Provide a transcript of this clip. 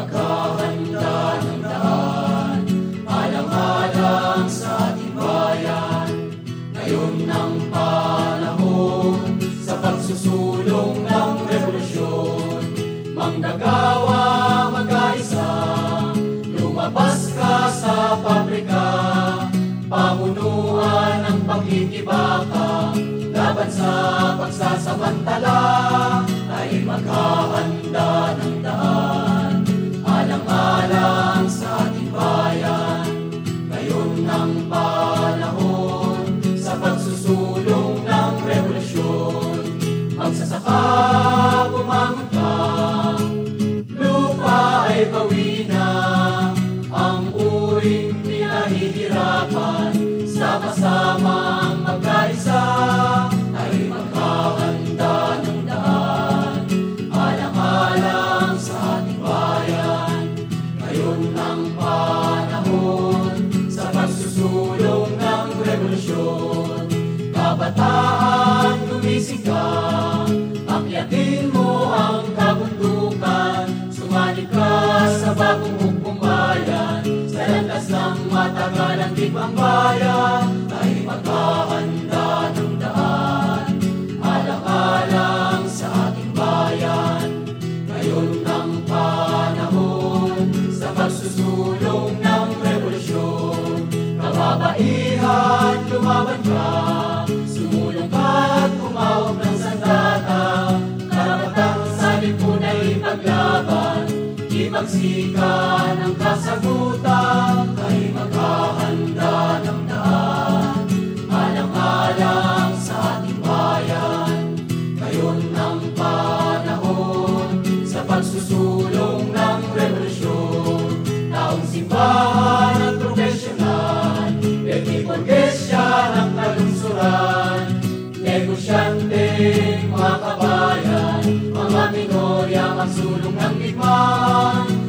Maghahanda-handaan, alang-alang sa ating ngayon ng panahon, sa pagsusulong ng revolusyon, manggagawa mag-aisa, lumabas ka sa pabrika, pamunuan ang pakikibaka, laban sa pagsasamantala. Ng matagalang tipang bayan, ay maghahanda ng daan. Alang-alang sa ating bayan, ngayon ang panahon sa pagsusulong ng revolusyon. Kababaihan, lumaban ka, sumulong ka at tumawag ng sandata. Karapatang sa lipunay ipaglaban, ipagsikan ang kasagutan, Iglesia ng kalungsuran, negosyante, mga kabayan, mga minorya, ang sulong ng digmaan.